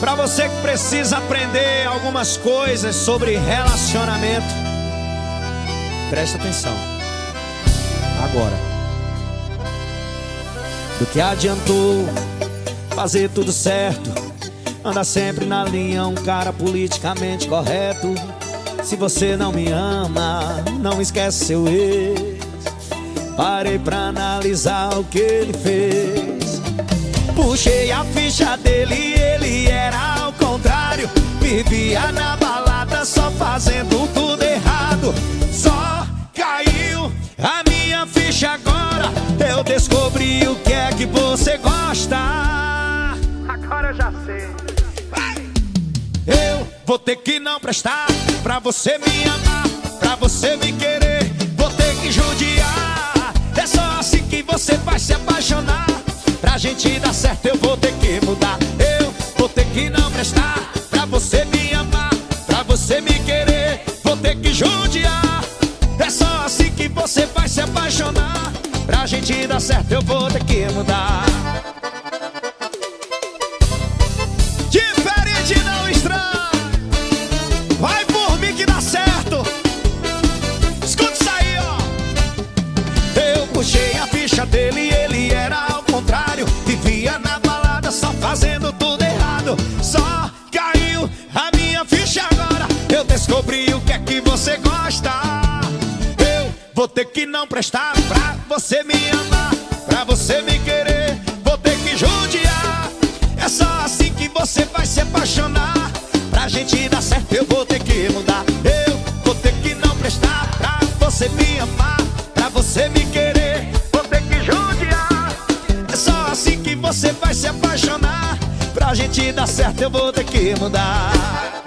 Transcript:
Para você que precisa aprender algumas coisas sobre relacionamento, presta atenção. Agora, do que adiantou fazer tudo certo? Anda sempre na linha, um cara politicamente correto. Se você não me ama, não esquece seu ex. Parei pra analisar o que ele fez. Puxei a ficha dele fazendo tudo errado. Só caiu a minha ficha agora. Eu descobri o que é que você gosta. Agora eu já sei. Eu vou ter que não prestar pra você me amar, pra você me querer. Vou ter que judiar. É só assim que você vai se apaixonar. Pra gente dar certo, eu me querer. Vou ter que judiar. É só assim que você vai se apaixonar. Pra gente dar certo, eu vou ter que mudar. Diferente não estranho. Vai por mim que dá certo. Escuta isso aí, ó. Eu puxei a ficha dele e ele era ao contrário. Vivia na balada só fazendo ter que não prestar pra você me amar, pra você me querer. Vou ter que judiar. É só assim que você vai se apaixonar. Pra gente dar certo, eu vou ter que mudar. Eu vou ter que não prestar pra você me amar, pra você me querer. Vou ter que judiar. É só assim que você vai se apaixonar. Pra gente dar certo, eu vou ter que mudar.